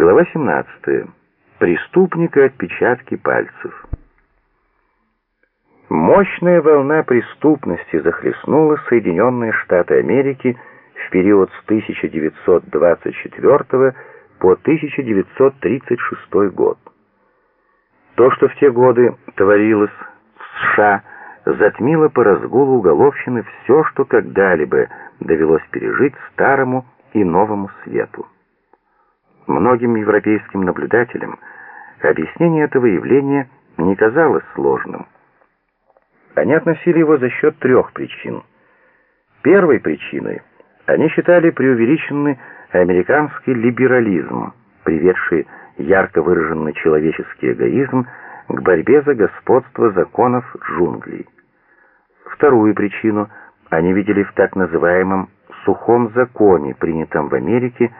Глава 17. Преступника отпечатки пальцев. Мощная волна преступности захлестнула Соединенные Штаты Америки в период с 1924 по 1936 год. То, что в те годы творилось в США, затмило по разгулу уголовщины все, что когда-либо довелось пережить старому и новому свету. Многим европейским наблюдателям объяснение этого явления не казалось сложным. Они относили его за счет трех причин. Первой причиной они считали преувеличенный американский либерализм, приведший ярко выраженный человеческий эгоизм к борьбе за господство законов джунглей. Вторую причину они видели в так называемом «сухом законе», принятом в Америке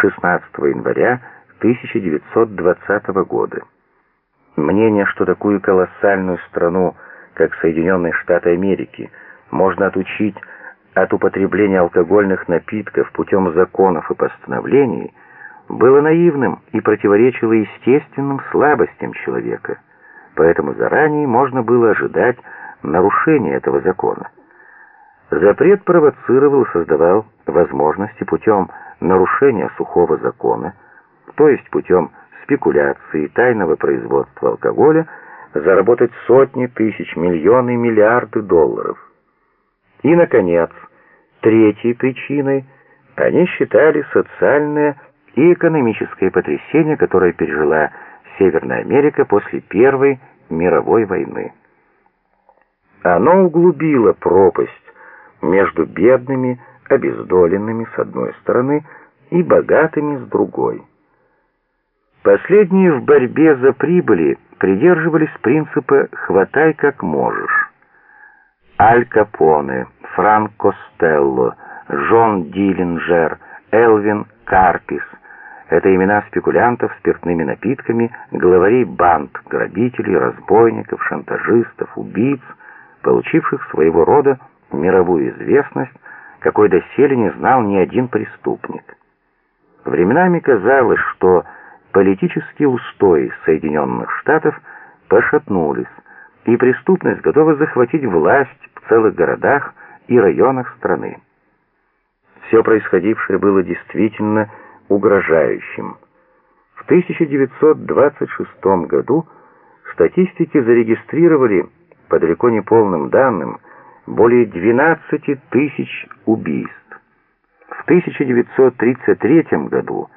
16 января 1920 года. Мнение, что такую колоссальную страну, как Соединенные Штаты Америки, можно отучить от употребления алкогольных напитков путем законов и постановлений, было наивным и противоречило естественным слабостям человека, поэтому заранее можно было ожидать нарушения этого закона. Запрет провоцировал и создавал возможности путем нарушения сухого закона, то есть путем спекуляции и тайного производства алкоголя, заработать сотни тысяч, миллионы, миллиарды долларов. И, наконец, третьей причиной они считали социальное и экономическое потрясение, которое пережила Северная Америка после Первой мировой войны. Оно углубило пропасть между бедными обездоленными с одной стороны и богатыми с другой. Последние в борьбе за прибыли придерживались принципа «хватай как можешь». Аль Капоне, Франк Костелло, Джон Диллинджер, Элвин Карпис — это имена спекулянтов спиртными напитками, главарей банд, грабителей, разбойников, шантажистов, убийц, получивших своего рода мировую известность какой доселе не знал ни один преступник. Временами казалось, что политические устои Соединенных Штатов пошатнулись, и преступность готова захватить власть в целых городах и районах страны. Все происходившее было действительно угрожающим. В 1926 году статистики зарегистрировали по далеко не полным данным более 12 тысяч убийств. В 1933 году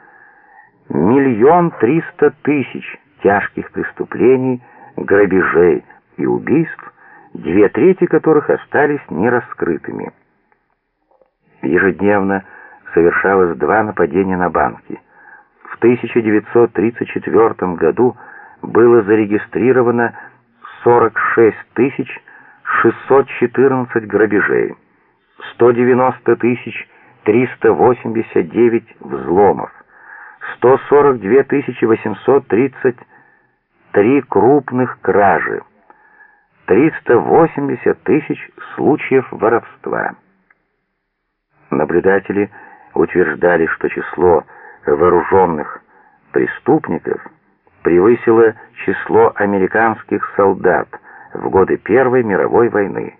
миллион триста тысяч тяжких преступлений, грабежей и убийств, две трети которых остались нераскрытыми. Ежедневно совершалось два нападения на банки. В 1934 году было зарегистрировано 46 тысяч 614 грабежей, 190 тысяч 389 взломов, 142 тысячи 833 крупных кражи, 380 тысяч случаев воровства. Наблюдатели утверждали, что число вооруженных преступников превысило число американских солдат – в годы Первой мировой войны.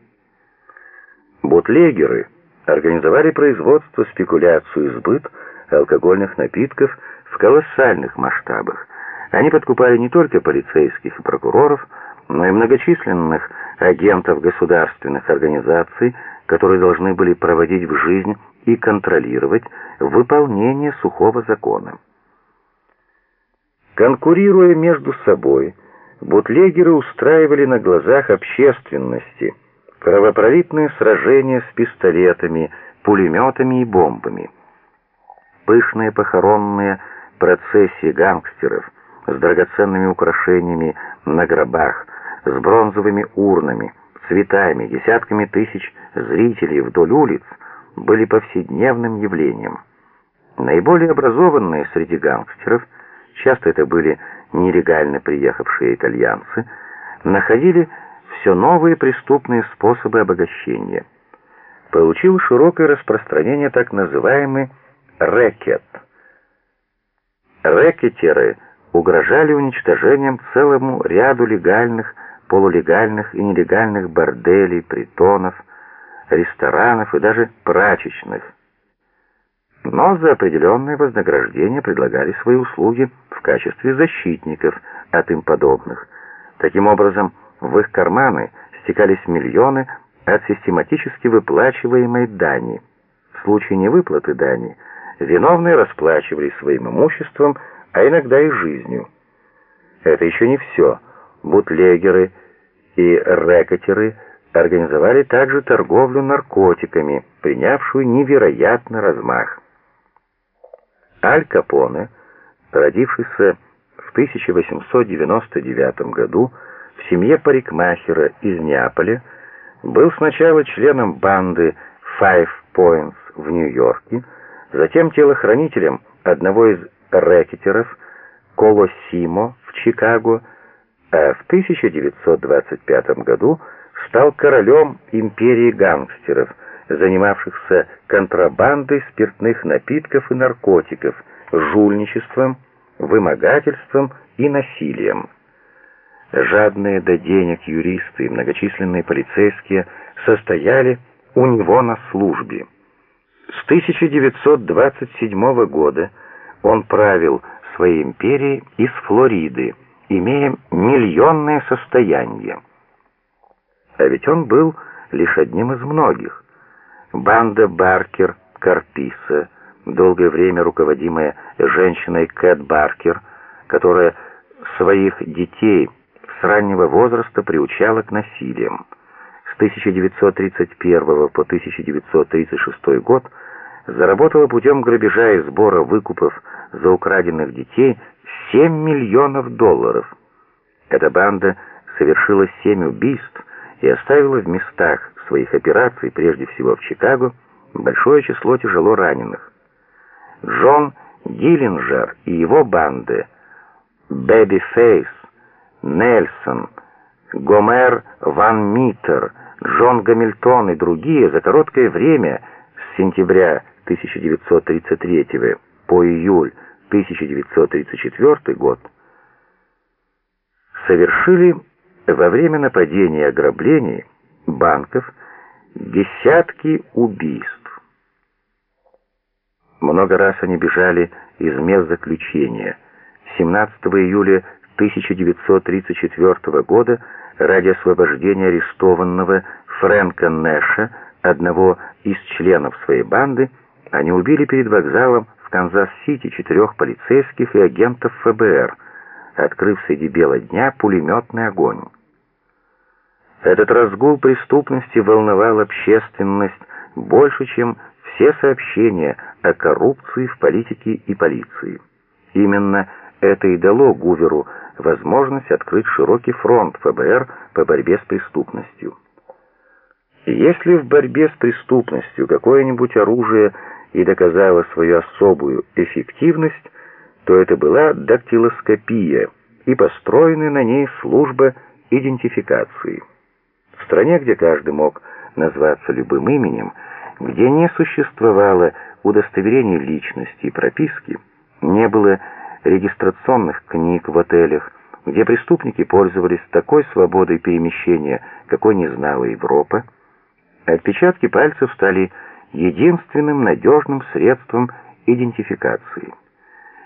Бутлегеры организовали производство, спекуляцию и сбыт алкогольных напитков в колоссальных масштабах. Они подкупали не только полицейских и прокуроров, но и многочисленных агентов государственных организаций, которые должны были проводить в жизнь и контролировать выполнение сухого закона. Конкурируя между собой, бутлегеры устраивали на глазах общественности кровопролитные сражения с пистолетами, пулеметами и бомбами. Пышные похоронные процессии гангстеров с драгоценными украшениями на гробах, с бронзовыми урнами, цветами, десятками тысяч зрителей вдоль улиц были повседневным явлением. Наиболее образованные среди гангстеров, часто это были нелегально приехавшие итальянцы, находили все новые преступные способы обогащения. Получил широкое распространение так называемый рэкет. рэкетеры угрожали уничтожением целому ряду легальных, полулегальных и нелегальных борделей, притонов, ресторанов и даже прачечных. Но за определенное вознаграждение предлагали свои услуги в качестве защитников от им подобных. Таким образом, в их карманы стекались миллионы от систематически выплачиваемой дани. В случае невыплаты дани виновные расплачивались своим имуществом, а иногда и жизнью. Это еще не все. Бутлегеры и рэкетеры организовали также торговлю наркотиками, принявшую невероятный размах. Аль Капоне, родившийся в 1899 году в семье парикмахера из Неаполя, был сначала членом банды Five Points в Нью-Йорке, затем телохранителем одного из рэкетеров Колосимо в Чикаго, а в 1925 году стал королем империи гангстеров, занимавшихся контрабандой спиртных напитков и наркотиков, жульничеством, вымогательством и насилием. Жадные до денег юристы и многочисленные полицейские состояли у него на службе. С 1927 года он правил своей империей из Флориды, имея миллионное состояние. А ведь он был лишь одним из многих. Банда Баркер, Карписа, долгое время руководимая женщиной Кэт Баркер, которая своих детей с раннего возраста приучала к насилиям. С 1931 по 1936 год заработала путем грабежа и сбора выкупов за украденных детей 7 миллионов долларов. Эта банда совершила 7 убийств и оставила в местах своих операций, прежде всего в Чикаго, большое число тяжело раненых. Джон Диллинджер и его банды, Бэби Фейс, Нельсон, Гомер Ван Миттер, Джон Гамильтон и другие за короткое время с сентября 1933 по июль 1934 год совершили во время нападений и ограблений банков десятки убийств. Много раз они бежали из мест заключения. 17 июля 1934 года ради освобождения арестованного Фрэнка Нэша, одного из членов своей банды, они убили перед вокзалом в Канзас-Сити четырех полицейских и агентов ФБР, открыв среди бела дня пулеметный огонь. Этот разгул преступности волновал общественность больше, чем все сообщения о коррупции в политике и полиции. Именно это и дало Гуверу возможность открыть широкий фронт ФБР по борьбе с преступностью. Если в борьбе с преступностью какое-нибудь оружие и доказало свою особую эффективность, то это была дактилоскопия и построенная на ней служба идентификации. В стране, где каждый мог назваться любым именем, где не существовало удостоверений личности и прописки, не было регистрационных книг в отелях, где преступники пользовались такой свободой перемещения, какой не знала Европа, отпечатки пальцев стали единственным надежным средством идентификации.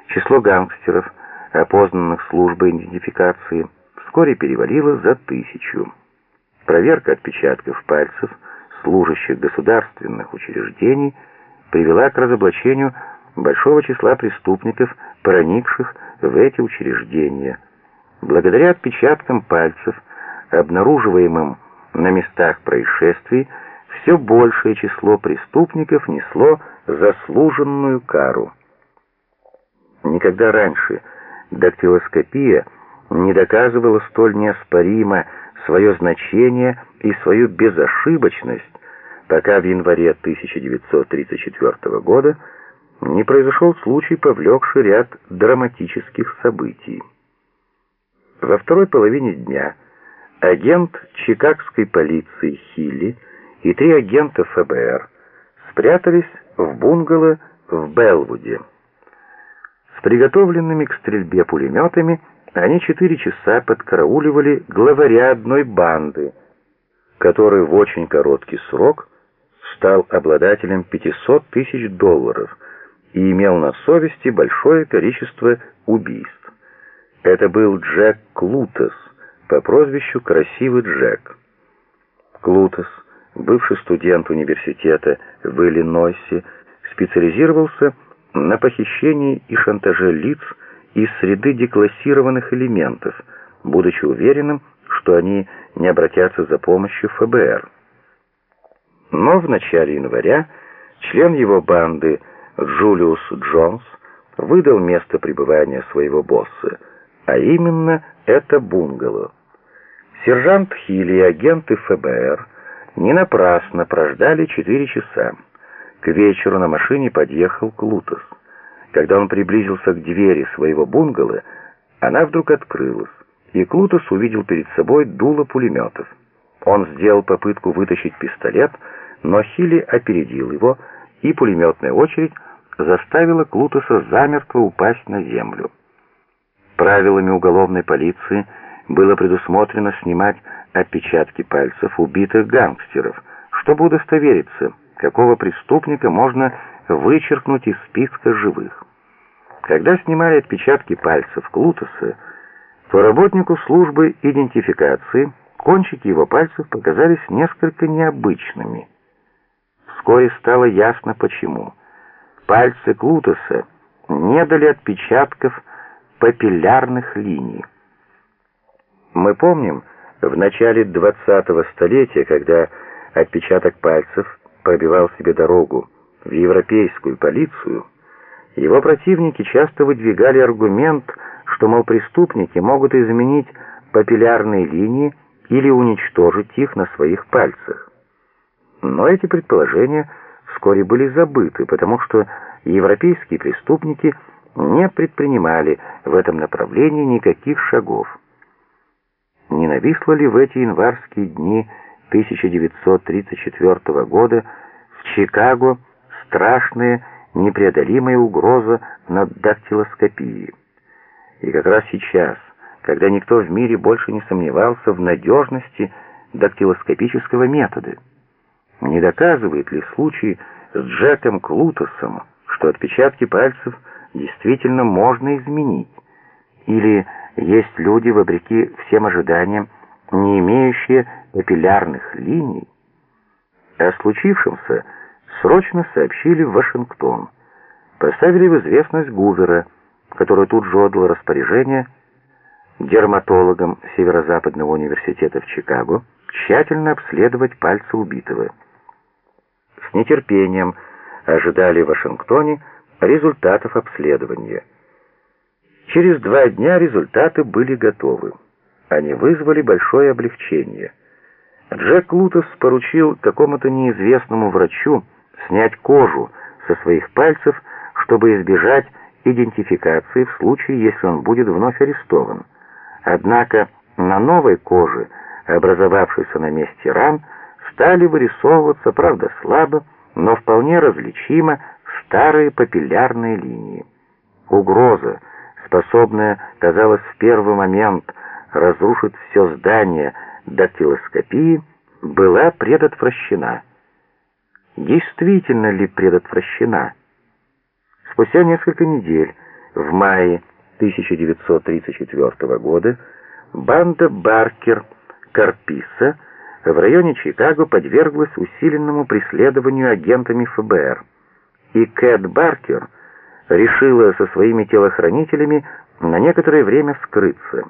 Число гангстеров, опознанных службой идентификации, вскоре перевалило за тысячу. Проверка отпечатков пальцев служащих государственных учреждений привела к разоблачению большого числа преступников, проникших в эти учреждения. Благодаря отпечаткам пальцев, обнаруживаемым на местах происшествий, все большее число преступников несло заслуженную кару. Никогда раньше дактилоскопия не доказывала столь неоспоримо свое значение и свою безошибочность, пока в январе 1934 года не произошел случай, повлекший ряд драматических событий. Во второй половине дня агент чикагской полиции Хилли и три агента ФБР спрятались в бунгало в Белвуде. С приготовленными к стрельбе пулеметами они четыре часа подкарауливали главаря одной банды, который в очень короткий срок стал обладателем 500 тысяч долларов и имел на совести большое количество убийств. Это был Джек Клутес по прозвищу «Красивый Джек». Клутес, бывший студент университета в Иллинойсе, специализировался на похищении и шантаже лиц из среды деклассированных элементов, будучи уверенным, что они не обратятся за помощью ФБР. Но в начале января член его банды Джулиус Джонс выдал место пребывания своего босса, а именно это бунгало. Сержант Хилли и агенты ФБР не напрасно прождали четыре часа. К вечеру на машине подъехал Клутос. Когда он приблизился к двери своего бунгало, она вдруг открылась, и Клутос увидел перед собой дуло пулеметов. Он сделал попытку вытащить пистолет, но Хилли опередил его, и пулеметная очередь заставила Клутоса замертво упасть на землю. Правилами уголовной полиции было предусмотрено снимать отпечатки пальцев убитых гангстеров, чтобы удостовериться, какого преступника можно вычеркнуть из списка живых. Когда снимали отпечатки пальцев Клутоса, то работнику службы идентификации кончики его пальцев показались несколько необычными. Вскоре стало ясно почему. Пальцы Клутоса не дали отпечатков папиллярных линий. Мы помним, в начале 20-го столетия, когда отпечаток пальцев пробивал себе дорогу в европейскую полицию, его противники часто выдвигали аргумент, что, мол, преступники могут изменить папиллярные линии или уничтожить их на своих пальцах. Но эти предположения вскоре были забыты, потому что европейские преступники не предпринимали в этом направлении никаких шагов. Не нависло ли в эти январские дни 1934 года в Чикаго страшная непреодолимая угроза над дактилоскопией? И как раз сейчас, когда никто в мире больше не сомневался в надежности дактилоскопического метода, не доказывает ли случай с Джеком Клутосом, что отпечатки пальцев действительно можно изменить? Или есть люди, вопреки всем ожиданиям, не имеющие папиллярных линий. О случившемся срочно сообщили в Вашингтон. Поставили в известность Гувера, который тут же отдал распоряжение дерматологам Северо-Западного университета в Чикаго тщательно обследовать пальцы убитого. С нетерпением ожидали в Вашингтоне результатов обследования – Через два дня результаты были готовы. Они вызвали большое облегчение. Джек Лутос поручил какому-то неизвестному врачу снять кожу со своих пальцев, чтобы избежать идентификации в случае, если он будет вновь арестован. Однако на новой коже, образовавшейся на месте ран, стали вырисовываться, правда слабо, но вполне различимо старые папиллярные линии. Угроза, способная, казалось, в первый момент разрушить все здание дактилоскопии, была предотвращена. Действительно ли предотвращена? Спустя несколько недель, в мае 1934 года, банда Баркер Карписа в районе Чикаго подверглась усиленному преследованию агентами ФБР, и Кэт Баркер – решила со своими телохранителями на некоторое время скрыться.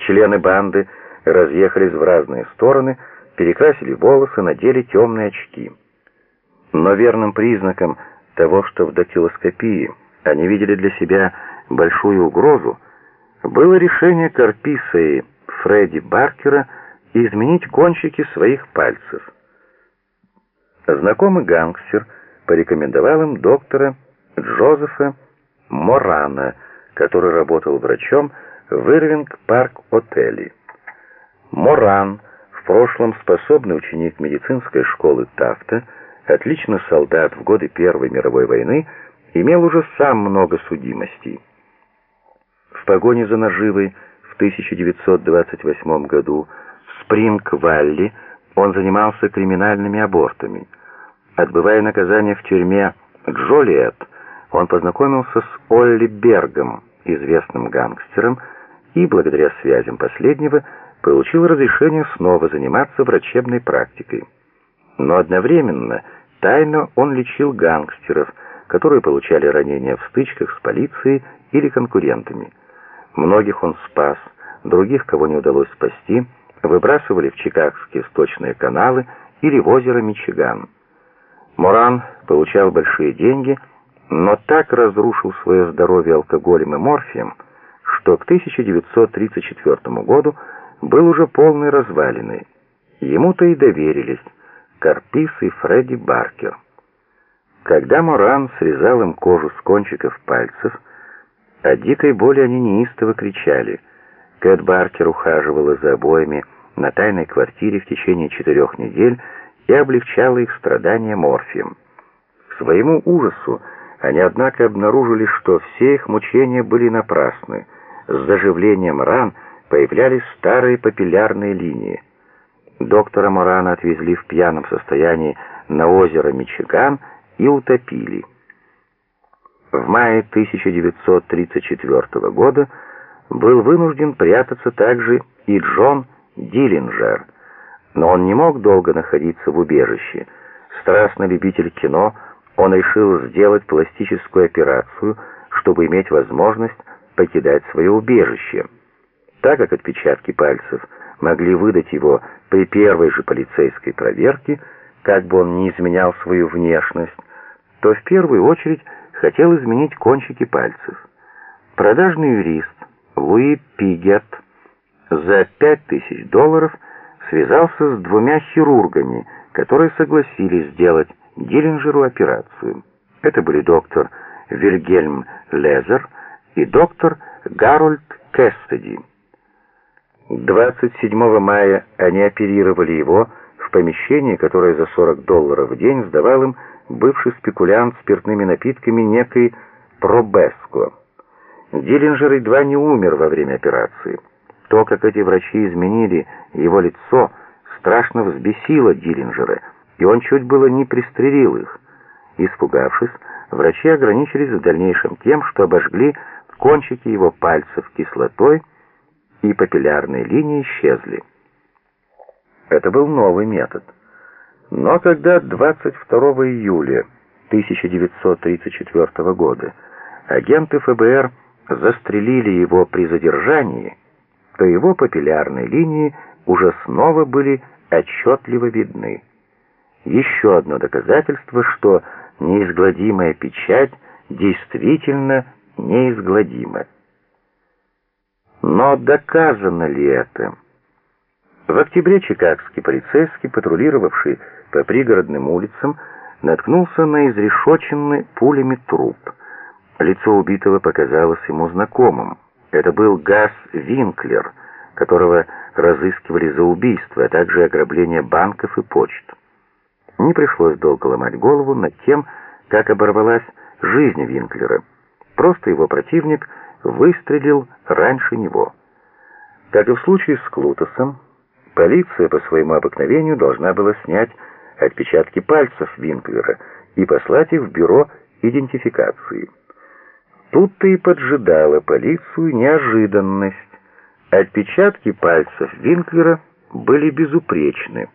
Члены банды разъехались в разные стороны, перекрасили волосы, надели темные очки. Но верным признаком того, что в дактилоскопии они видели для себя большую угрозу, было решение Карписа и Фредди Баркера изменить кончики своих пальцев. Знакомый гангстер порекомендовал им доктора Джозефа Морана, который работал врачом в Ирвинг-парк-отеле. Моран, в прошлом способный ученик медицинской школы Тафта, отличный солдат в годы Первой мировой войны, имел уже сам много судимостей. В погоне за наживой в 1928 году в Спринг-Валли он занимался криминальными абортами. Отбывая наказание в тюрьме Джолиет, он познакомился с Олли Бергом, известным гангстером, и благодаря связям последнего получил разрешение снова заниматься врачебной практикой. Но одновременно тайно он лечил гангстеров, которые получали ранения в стычках с полицией или конкурентами. Многих он спас, других, кого не удалось спасти, выбрасывали в чикагские сточные каналы или в озеро Мичиган. Моран получал большие деньги, но так разрушил свое здоровье алкоголем и морфием, что к 1934 году был уже полной развалиной. Ему-то и доверились Карпис и Фредди Баркер. Когда Моран срезал им кожу с кончиков пальцев, от дикой боли они неистово кричали. Кэт Баркер ухаживала за обоими на тайной квартире в течение четырех недель и облегчала их страдания морфием. К своему ужасу они, однако, обнаружили, что все их мучения были напрасны. С заживлением ран появлялись старые папиллярные линии. Доктора Морана отвезли в пьяном состоянии на озеро Мичиган и утопили. В мае 1934 года был вынужден прятаться также и Джон Диллинджер, но он не мог долго находиться в убежище. Страстный любитель кино, он решил сделать пластическую операцию, чтобы иметь возможность покидать свое убежище. Так как отпечатки пальцев могли выдать его при первой же полицейской проверке, как бы он ни изменял свою внешность, то в первую очередь хотел изменить кончики пальцев. Продажный юрист Луи Пигет за пять тысяч долларов связался с двумя хирургами, которые согласились сделать Диллинджеру операцию. Это были доктор Вильгельм Лезер и доктор Гарольд Кэссиди. 27 мая они оперировали его в помещении, которое за 40 долларов в день сдавал им бывший спекулянт спиртными напитками некой Пробеско. Диллинджер едва не умер во время операции. То, как эти врачи изменили его лицо, страшно взбесило Диллинджера, и он чуть было не пристрелил их. Испугавшись, врачи ограничились в дальнейшем тем, что обожгли кончики его пальцев кислотой, и папиллярные линии исчезли. Это был новый метод. Но когда 22 июля 1934 года агенты ФБР застрелили его при задержании, то его папиллярные линии уже снова были отчетливо видны. Еще одно доказательство, что неизгладимая печать действительно неизгладима. Но доказано ли это? В октябре чикагский полицейский, патрулировавший по пригородным улицам, наткнулся на изрешоченный пулями труп. Лицо убитого показалось ему знакомым. Это был Газ Винклер, которого разыскивали за убийство, а также ограбление банков и почт. Не пришлось долго ломать голову над тем, как оборвалась жизнь Винклера. Просто его противник выстрелил раньше него. Как и в случае с Клутосом, полиция по своему обыкновению должна была снять отпечатки пальцев Винклера и послать их в бюро идентификации. Тут-то и поджидала полицию неожиданность. Отпечатки пальцев Винклера были безупречны,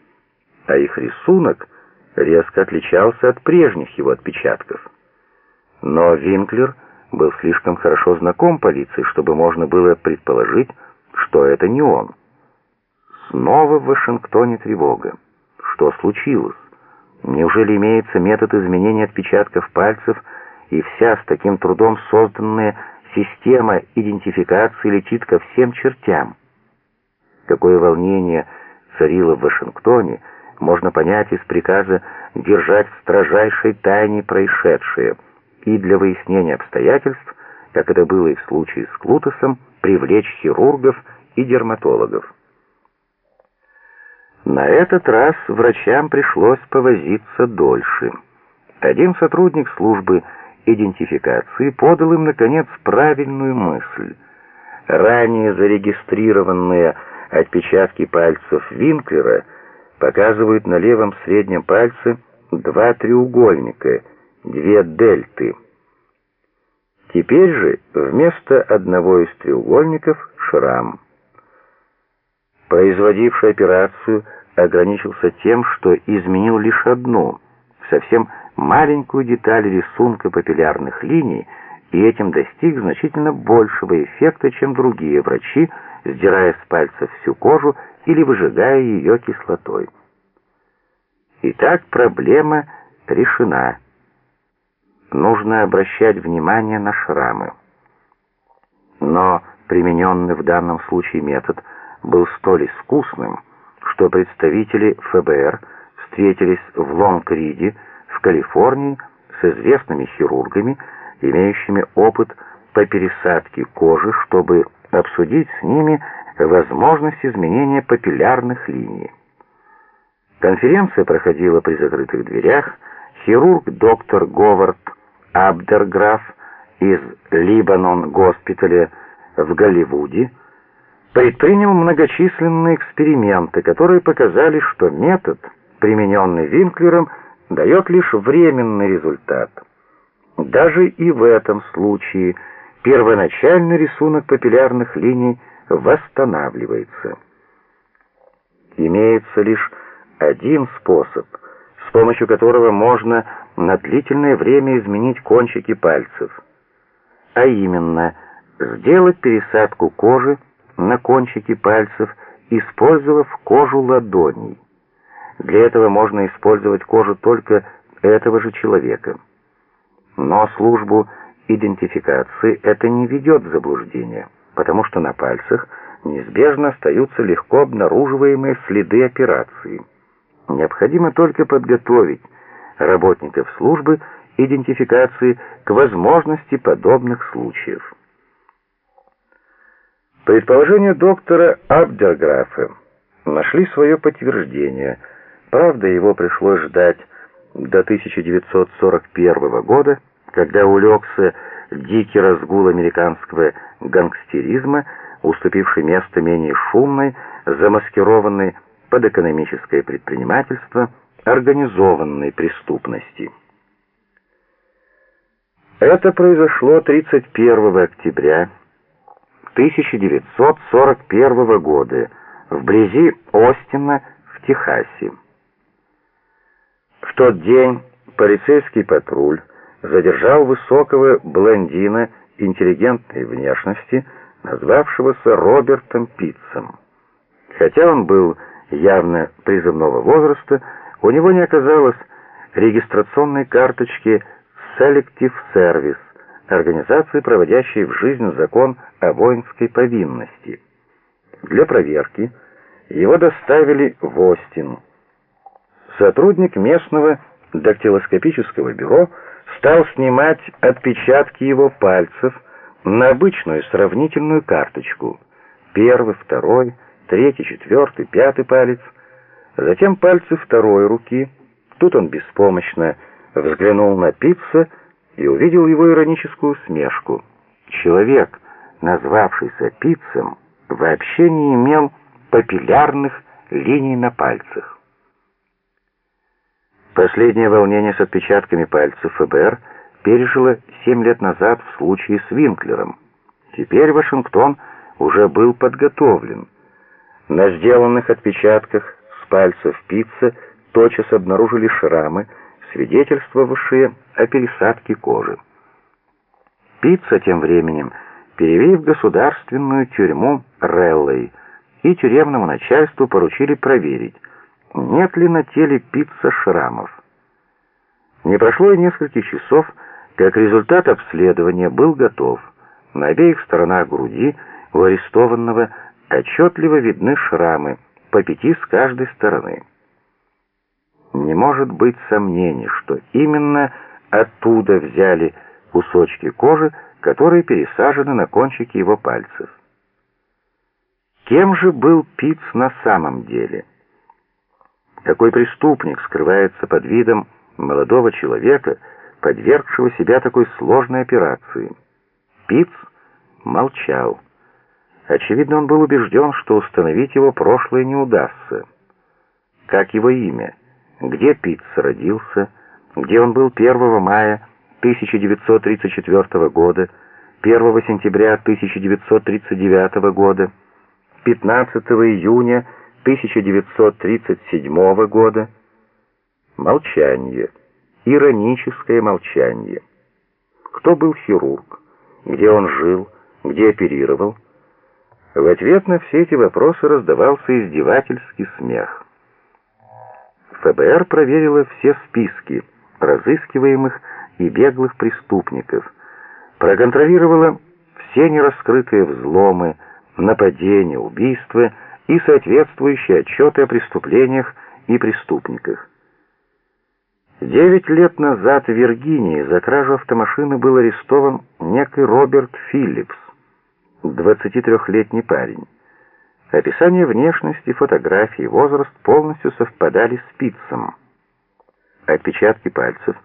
а их рисунок резко отличался от прежних его отпечатков. Но Винклер был слишком хорошо знаком полиции, чтобы можно было предположить, что это не он. Снова в Вашингтоне тревога. Что случилось? Неужели имеется метод изменения отпечатков пальцев, и вся с таким трудом созданная система идентификации летит ко всем чертям? Какое волнение царило в Вашингтоне, можно понять из приказа держать в строжайшей тайне происшедшее – и для выяснения обстоятельств, как это было и в случае с Клутосом, привлечь хирургов и дерматологов. На этот раз врачам пришлось повозиться дольше. Один сотрудник службы идентификации подал им, наконец, правильную мысль. Ранее зарегистрированные отпечатки пальцев Винклера показывают на левом среднем пальце два треугольника, две дельты. Теперь же вместо одного из треугольников шрам. Производивший операцию ограничился тем, что изменил лишь одну, совсем маленькую деталь рисунка папиллярных линий, и этим достиг значительно большего эффекта, чем другие врачи, сдирая с пальца всю кожу или выжигая ее кислотой. Итак, проблема решена. Нужно обращать внимание на шрамы. Но примененный в данном случае метод был столь искусным, что представители ФБР встретились в Лонг-Риде, в Калифорнии, с известными хирургами, имеющими опыт по пересадке кожи, чтобы обсудить с ними возможность изменения папиллярных линий. Конференция проходила при закрытых дверях. Хирург доктор Говард Абдерграф из Либанон госпиталя в Голливуде предпринял многочисленные эксперименты, которые показали, что метод, примененный Винклером, дает лишь временный результат. Даже и в этом случае первоначальный рисунок папиллярных линий восстанавливается. Имеется лишь один способ, помощью которого можно на длительное время изменить кончики пальцев, а именно сделать пересадку кожи на кончики пальцев, использовав кожу ладоней. Для этого можно использовать кожу только этого же человека. Но службу идентификации это не ведет в заблуждение, потому что на пальцах неизбежно остаются легко обнаруживаемые следы операции. Необходимо только подготовить работников службы идентификации к возможности подобных случаев. Предположения доктора Абдерграфа нашли свое подтверждение. Правда, его пришлось ждать до 1941 года, когда улегся дикий разгул американского гангстеризма, уступивший место менее шумной, замаскированной под экономическое предпринимательство организованной преступности. Это произошло 31 октября 1941 года вблизи Остина в Техасе. В тот день полицейский патруль задержал высокого блондина интеллигентной внешности, назвавшегося Робертом Питцем. Хотя он был явно призывного возраста, у него не оказалось регистрационной карточки Selective Service, организации, проводящей в жизнь закон о воинской повинности. Для проверки его доставили в Остин. Сотрудник местного дактилоскопического бюро стал снимать отпечатки его пальцев на обычную сравнительную карточку. Первый, второй, третий, четвертый, пятый палец, затем пальцы второй руки. Тут он беспомощно взглянул на Пицца и увидел его ироническую усмешку. Человек, назвавшийся Пиццем, вообще не имел папиллярных линий на пальцах. Последнее волнение с отпечатками пальцев ФБР пережило семь лет назад в случае с Винклером. Теперь Вашингтон уже был подготовлен. На сделанных отпечатках с пальцев пицца тотчас обнаружили шрамы, свидетельствовавшие о пересадке кожи. Пицца тем временем перевели в государственную тюрьму Реллой, и тюремному начальству поручили проверить, нет ли на теле пицца шрамов. Не прошло и несколько часов, как результат обследования был готов. На обеих сторонах груди у арестованного отчетливо видны шрамы, по пяти с каждой стороны. Не может быть сомнений, что именно оттуда взяли кусочки кожи, которые пересажены на кончики его пальцев. Кем же был Пиц на самом деле? Какой преступник скрывается под видом молодого человека, подвергшего себя такой сложной операции. Пиц молчал. Очевидно, он был убежден, что установить его прошлое не удастся. Как его имя? Где Пиц родился? Где он был 1 мая 1934 года, 1 сентября 1939 года, 15 июня 1937 года? Молчание. Ироническое молчание. Кто был хирург? Где он жил? Где оперировал? В ответ на все эти вопросы раздавался издевательский смех. ФБР проверило все списки разыскиваемых и беглых преступников, проконтролировало все нераскрытые взломы, нападения, убийства и соответствующие отчеты о преступлениях и преступниках. Девять лет назад в Виргинии за кражу автомашины был арестован некий Роберт Филлипс, 23-летний парень. Описание внешности, фотографии, возраст полностью совпадали с Питцем. Отпечатки пальцев,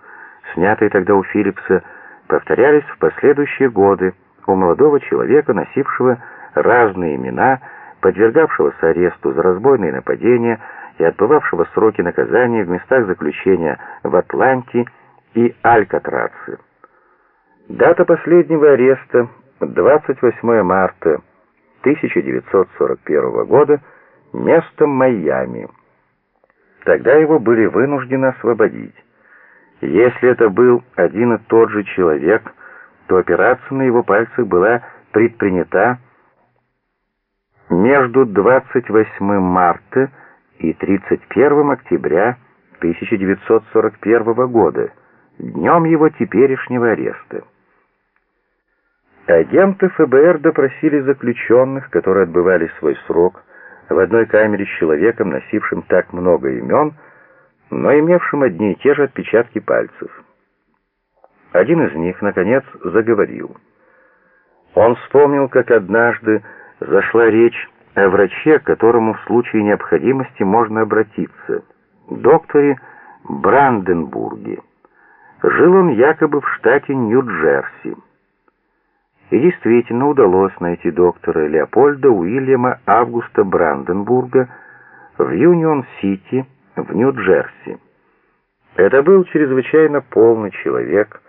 снятые тогда у Филлипса, повторялись в последующие годы у молодого человека, носившего разные имена, подвергавшегося аресту за разбойные нападения и отбывавшего сроки наказания в местах заключения в Атланте и Алькатраце. Дата последнего ареста 28 марта 1941 года, место Майами. Тогда его были вынуждены освободить. Если это был один и тот же человек, то операция на его пальцах была предпринята между 28 марта и 31 октября 1941 года, днем его теперешнего ареста. Агенты ФБР допросили заключенных, которые отбывали свой срок, в одной камере с человеком, носившим так много имен, но имевшим одни и те же отпечатки пальцев. Один из них, наконец, заговорил. Он вспомнил, как однажды зашла речь о враче, к которому в случае необходимости можно обратиться, докторе Бранденбурге. Жил он якобы в штате Нью-Джерси. И действительно удалось найти доктора Леопольда Уильяма Августа Бранденбурга в Юнион-Сити в Нью-Джерси. Это был чрезвычайно полный человек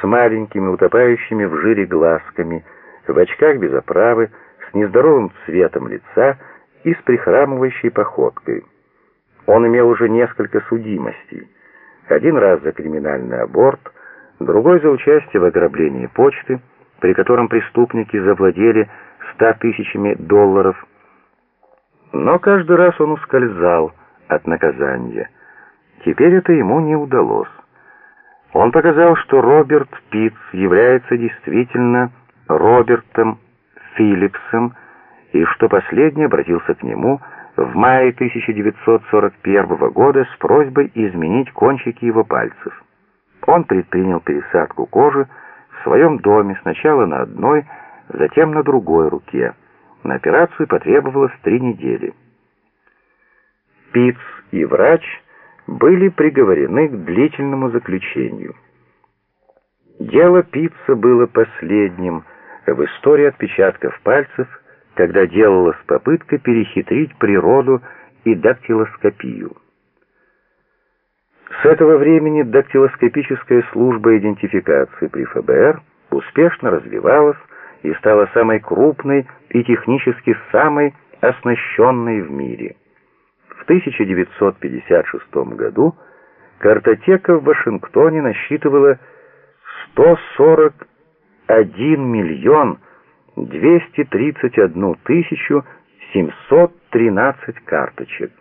с маленькими утопающими в жире глазками, в очках без оправы, с нездоровым цветом лица и с прихрамывающей походкой. Он имел уже несколько судимостей. Один раз за криминальный аборт, другой за участие в ограблении почты, при котором преступники завладели ста тысячами долларов. Но каждый раз он ускользал от наказания. Теперь это ему не удалось. Он показал, что Роберт Питц является действительно Робертом Филлипсом, и что последний обратился к нему в мае 1941 года с просьбой изменить кончики его пальцев. Он предпринял пересадку кожи, в своем доме сначала на одной, затем на другой руке. На операцию потребовалось три недели. Пиц и врач были приговорены к длительному заключению. Дело Пицца было последним в истории отпечатков пальцев, когда делалась попытка перехитрить природу и дактилоскопию. С этого времени дактилоскопическая служба идентификации при ФБР успешно развивалась и стала самой крупной и технически самой оснащенной в мире. В 1956 году картотека в Вашингтоне насчитывала 141 миллион 231 тысячу 713 карточек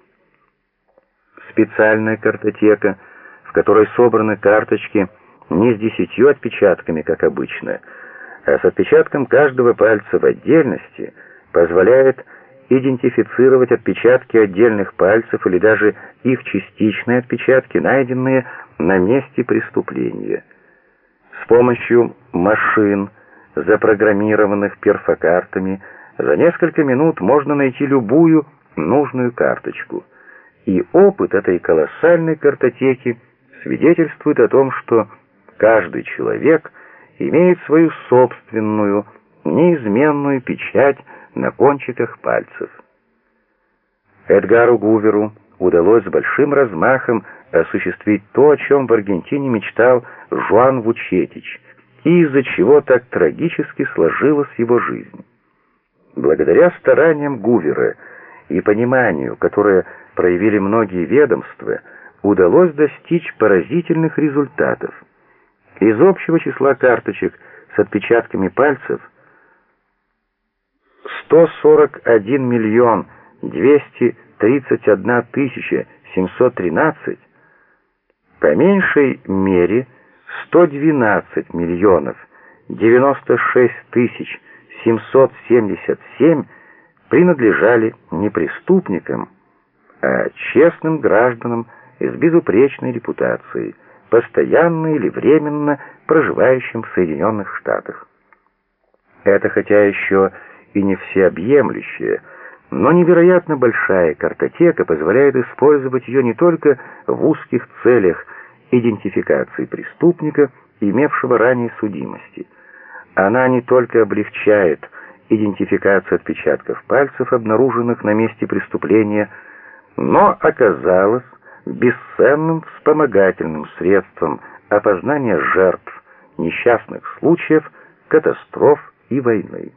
специальная картотека, в которой собраны карточки не с десятью отпечатками, как обычно, а с отпечатком каждого пальца в отдельности, позволяет идентифицировать отпечатки отдельных пальцев или даже их частичные отпечатки, найденные на месте преступления. С помощью машин, запрограммированных перфокартами, за несколько минут можно найти любую нужную карточку – и опыт этой колоссальной картотеки свидетельствует о том, что каждый человек имеет свою собственную, неизменную печать на кончиках пальцев. Эдгару Гуверу удалось с большим размахом осуществить то, о чем в Аргентине мечтал Жуан Вучетич, и из-за чего так трагически сложилась его жизнь. Благодаря стараниям Гувера и пониманию, которое проявили многие ведомства, удалось достичь поразительных результатов. Из общего числа карточек с отпечатками пальцев 141 миллион 231 тысяча 713, по меньшей мере 112 миллионов 96 тысяч 777 принадлежали не преступникам, а честным гражданам с безупречной репутацией, постоянно или временно проживающим в Соединенных Штатах. Это хотя еще и не всеобъемлющее, но невероятно большая картотека позволяет использовать ее не только в узких целях идентификации преступника, имевшего ранее судимости. Она не только облегчает идентификацию отпечатков пальцев, обнаруженных на месте преступления, но оказалась бесценным вспомогательным средством опознания жертв, несчастных случаев, катастроф и войны.